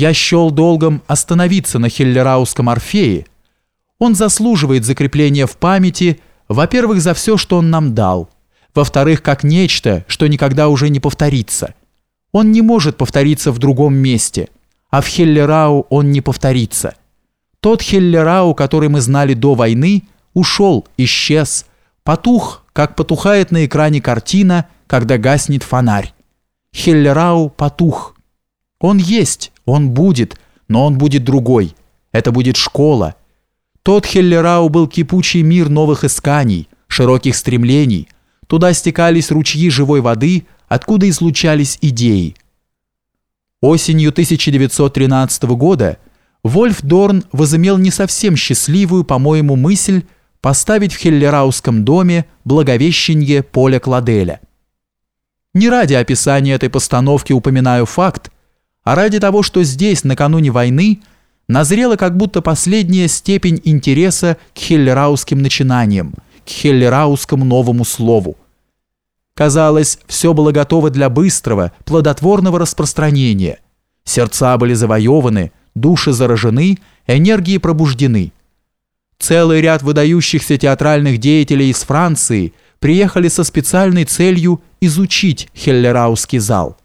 я счел долгом остановиться на Хеллерауском Орфее, он заслуживает закрепления в памяти, во-первых, за все, что он нам дал, во-вторых, как нечто, что никогда уже не повторится. Он не может повториться в другом месте, а в Хеллерау он не повторится. Тот Хеллерау, который мы знали до войны, ушел, исчез, потух, как потухает на экране картина, когда гаснет фонарь. Хеллерау потух. Он есть, он будет, но он будет другой. Это будет школа. Тот Хеллерау был кипучий мир новых исканий, широких стремлений. Туда стекались ручьи живой воды, откуда излучались идеи. Осенью 1913 года Вольф Дорн возымел не совсем счастливую, по-моему, мысль поставить в Хеллерауском доме благовещенье Поля Кладеля. Не ради описания этой постановки упоминаю факт, а ради того, что здесь, накануне войны, назрела как будто последняя степень интереса к хеллерауским начинаниям, к хеллераускому новому слову. Казалось, все было готово для быстрого, плодотворного распространения. Сердца были завоеваны, души заражены, энергии пробуждены. Целый ряд выдающихся театральных деятелей из Франции приехали со специальной целью изучить Хеллераусский зал.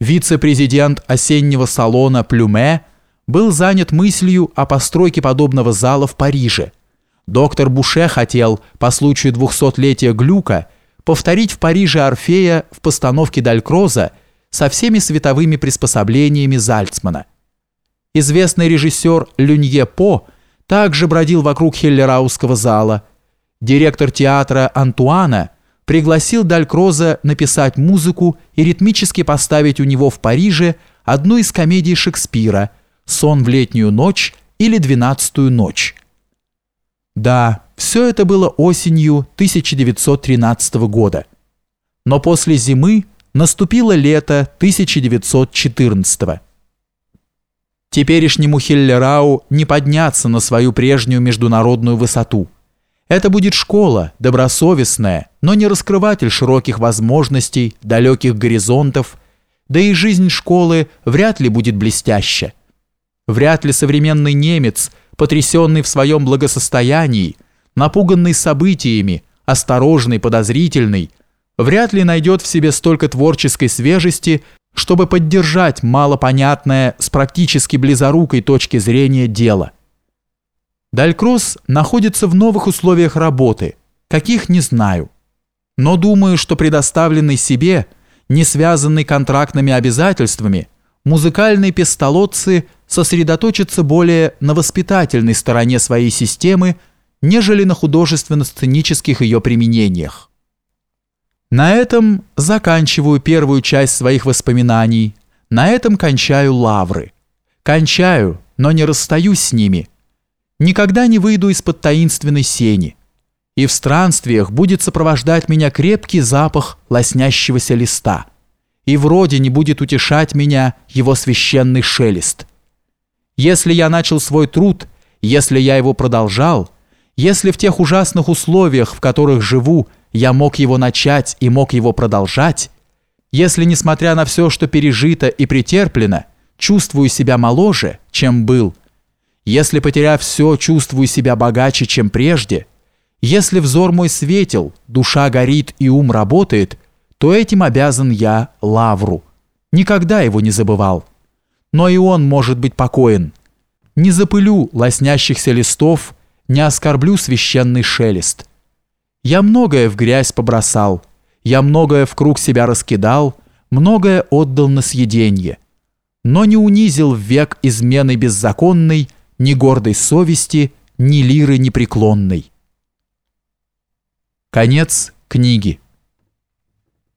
Вице-президент осеннего салона Плюме был занят мыслью о постройке подобного зала в Париже. Доктор Буше хотел, по случаю двухсотлетия Глюка, повторить в Париже Орфея в постановке Далькроза со всеми световыми приспособлениями Зальцмана. Известный режиссер Люнье По также бродил вокруг Хеллерауского зала. Директор театра Антуана – пригласил Далькроза написать музыку и ритмически поставить у него в Париже одну из комедий Шекспира «Сон в летнюю ночь» или «Двенадцатую ночь». Да, все это было осенью 1913 года. Но после зимы наступило лето 1914 Теперешнему Хиллерау не подняться на свою прежнюю международную высоту – это будет школа, добросовестная, но не раскрыватель широких возможностей, далеких горизонтов, да и жизнь школы вряд ли будет блестяща. Вряд ли современный немец, потрясенный в своем благосостоянии, напуганный событиями, осторожный, подозрительный, вряд ли найдет в себе столько творческой свежести, чтобы поддержать малопонятное с практически близорукой точки зрения дело – Далькросс находится в новых условиях работы, каких не знаю. Но думаю, что предоставленный себе, не связанный контрактными обязательствами, музыкальные пестолотцы сосредоточатся более на воспитательной стороне своей системы, нежели на художественно-сценических ее применениях. На этом заканчиваю первую часть своих воспоминаний, на этом кончаю лавры. Кончаю, но не расстаюсь с ними – никогда не выйду из-под таинственной сени, и в странствиях будет сопровождать меня крепкий запах лоснящегося листа, и вроде не будет утешать меня его священный шелест. Если я начал свой труд, если я его продолжал, если в тех ужасных условиях, в которых живу, я мог его начать и мог его продолжать, если, несмотря на все, что пережито и претерплено, чувствую себя моложе, чем был, если, потеряв все, чувствую себя богаче, чем прежде, если взор мой светил, душа горит и ум работает, то этим обязан я Лавру. Никогда его не забывал. Но и он может быть покоен. Не запылю лоснящихся листов, не оскорблю священный шелест. Я многое в грязь побросал, я многое в круг себя раскидал, многое отдал на съеденье. Но не унизил век измены беззаконной, ни гордой совести, ни лиры непреклонной. Конец книги.